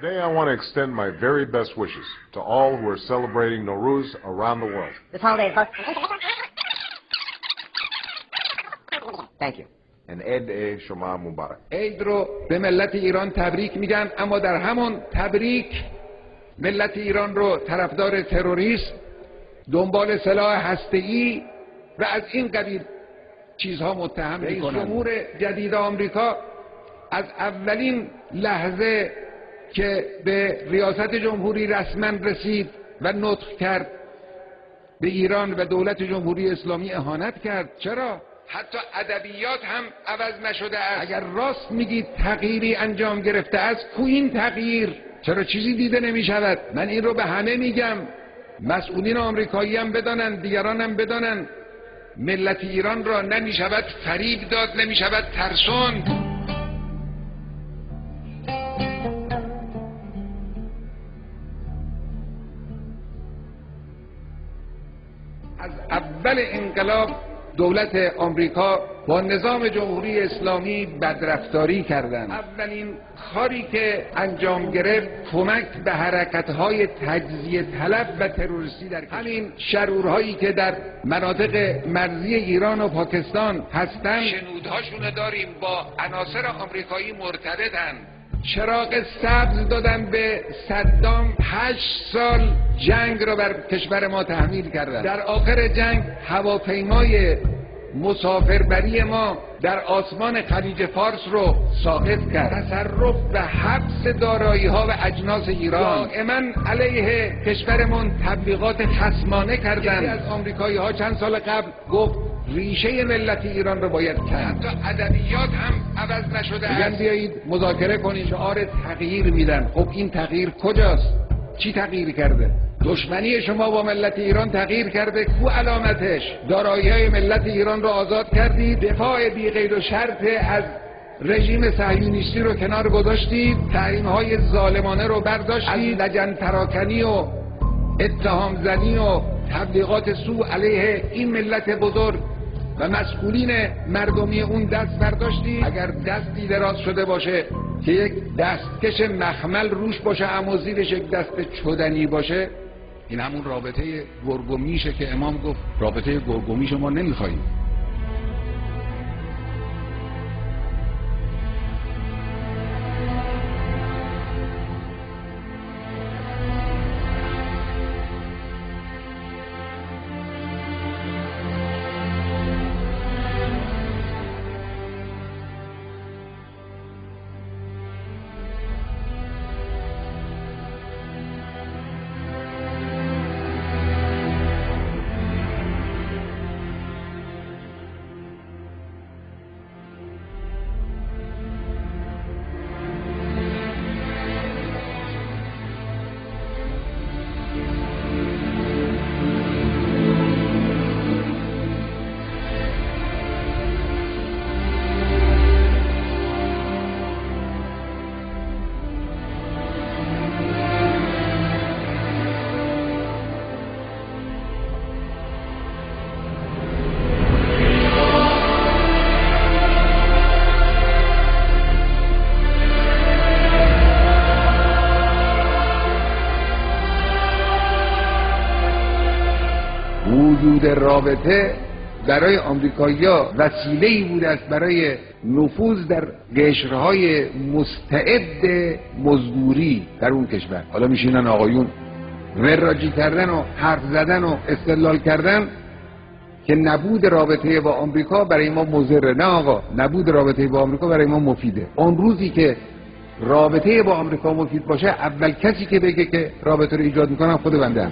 Today I want to extend my very best wishes to all who are celebrating Nowruz around the world. The holiday is Thank you. And Eid Shema Mubarak. عید رو به ملت ایران تبریک میگن اما در همون تبریک ملت ایران رو طرفدار تروریسم دنبال سلاح هسته‌ای و از این قبیل چیزها متهم میکنن جمهور جدید آمریکا از اولین لحظه که به ریاست جمهوری رسما رسید و نطق کرد. به ایران و دولت جمهوری اسلامی اهانت کرد. چرا؟ حتی ادبیات هم عوض نشده است. اگر راست میگید تغییری انجام گرفته است کو این تغییر؟ چرا چیزی دیده نمی شود من این رو به همه میگم. مسئولین آمریکایی هم بدانند دیگران هم بدانند. ملت ایران را نمی شود فریب داد نمی شود ترسوند. از اول انقلاب دولت آمریکا با نظام جمهوری اسلامی بدرفتاری کردند. اولین کاری که انجام گرفت کمک به حرکتهای تجزیه طلب و تروریستی در همین شرورهایی که در مناطق مرزی ایران و پاکستان هستند. شنودهاشون داریم با عناصر آمریکایی مرتبطند چراغ سبز دادن به صدام. هشت سال جنگ را بر کشور ما تحمیل کردن. در آخر جنگ هواپیمای مسافربری ما در آسمان خلیج فارس رو ساقط کرد. تصرف و حبس دارایی ها و اجناس ایران. دائما علیه کشورمون تبلیغات خسمانه کردن. از آمریکایی ها چند سال قبل گفت ریشه ملت ایران رو باید کرد. حتی ادبیات هم عوض نشده میگن بیایید مذاکره کنید شعار تغییر میدن. خب این تغییر کجاست؟ چی تغییر کرده؟ دشمنی شما با ملت ایران تغییر کرده؟ کو علامتش؟ دارایی های ملت ایران رو آزاد کردید دفاع بی غیر و شرط از رژیم صهیونیستی رو کنار گذاشتید؟ تحریم های ظالمانه رو برداشتید؟ از لجن تراکنی و اتهام زنی و تبلیغات سو علیه این ملت بزرگ و مسئولین مردمی اون دست برداشتی. اگر دستی دراز شده باشه که یک دستکش مخمل روش باشه اما زیرش یک دست چدنی باشه این همون رابطه گرگومیشه که امام گفت. رابطه گرگومیش ما نمیخواییم. وجود رابطه برای آمریکایی‌ها وسیله ای بوده است برای نفوذ در قشرهای مستعد مزدوری در اون کشور. حالا میشینن آقایون وراجی کردن و حرف زدن و استدلال کردن که نبود رابطه با آمریکا برای ما مضره نه آقا نبود رابطه با آمریکا برای ما مفیده. اون روزی که رابطه با آمریکا مفید باشه اول کسی که بگه که رابطه رو ایجاد می‌کنم خود بنده هم.